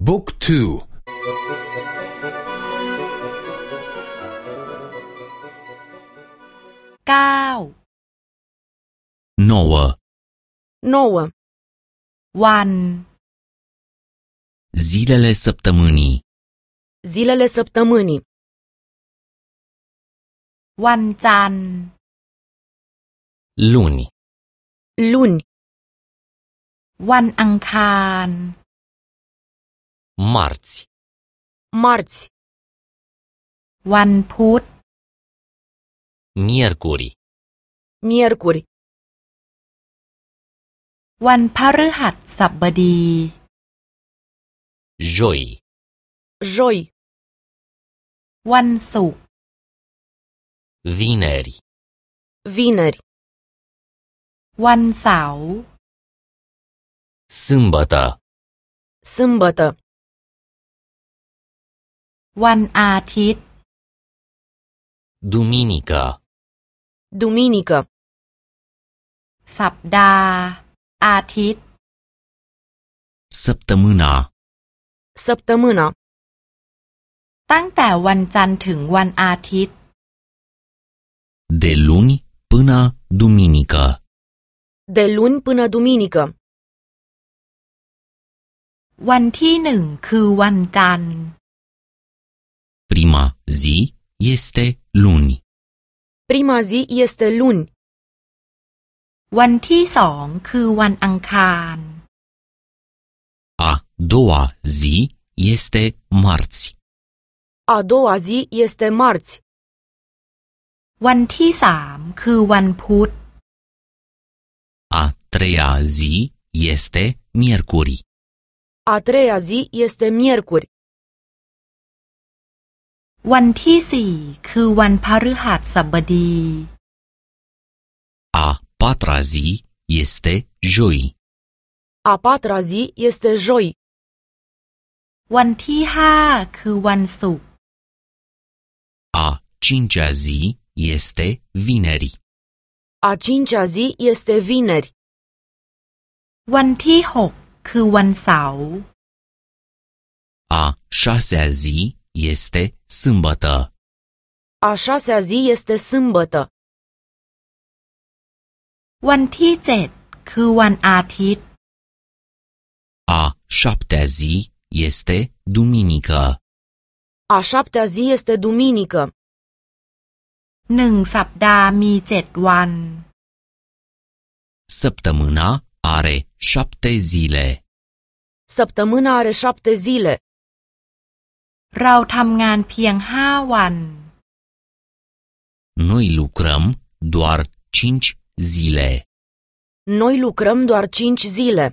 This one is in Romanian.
بوك تو كاو نوة نوة وان زيلele săptămânii. Zilele săptămânii. Wan jan Luni. Luni. Wan angkan marți, marți, วันพุธ miercuri, miercuri, วันพฤหัสบดี joi, joi, วันศุกร์ vineri, vineri, วันเสาร์ sâmbătă, sâmbătă, วันอาทิตย์ duminică, duminică, สัปดาห์ อาทิตย์ săptămâna, săptămâna, ตั้งแต่วันจันทร์ถึงวันอาทิตย์ de luni până duminică, de luni până duminică. วันที่หนึ่งคือวันจันทร์ prima zi este luni, Prima zi este luni, วันที่สองคือวันอังคาร a doua zi este marți, a doua zi este marți, วันที่สามคือวันพุธ a treia zi este miercuri, a treia zi este miercuri, วันที่สี่คือวันพฤหัสบดี a patra zi este joi, a patra zi este joi, วันที่ห้าคือวันศุกร์ a cincea zi este vineri, a cincea zi este vineri, วันที่หกคือวันเสาร์ a șasea zi este sâmbătă, a șasea zi este sâmbătă, วันที่เจ็ดคือวันอาทิตย์ a șaptea zi este duminică, a șaptea zi este duminică, หนึ่งสัปดาห์มีเจ็ดวัน săptămâna are șapte zile, săptămâna are șapte zile, เราทำงานเพียงห้าวัน noi lucrăm doar cinci zile. noi lucrăm doar cinci zile.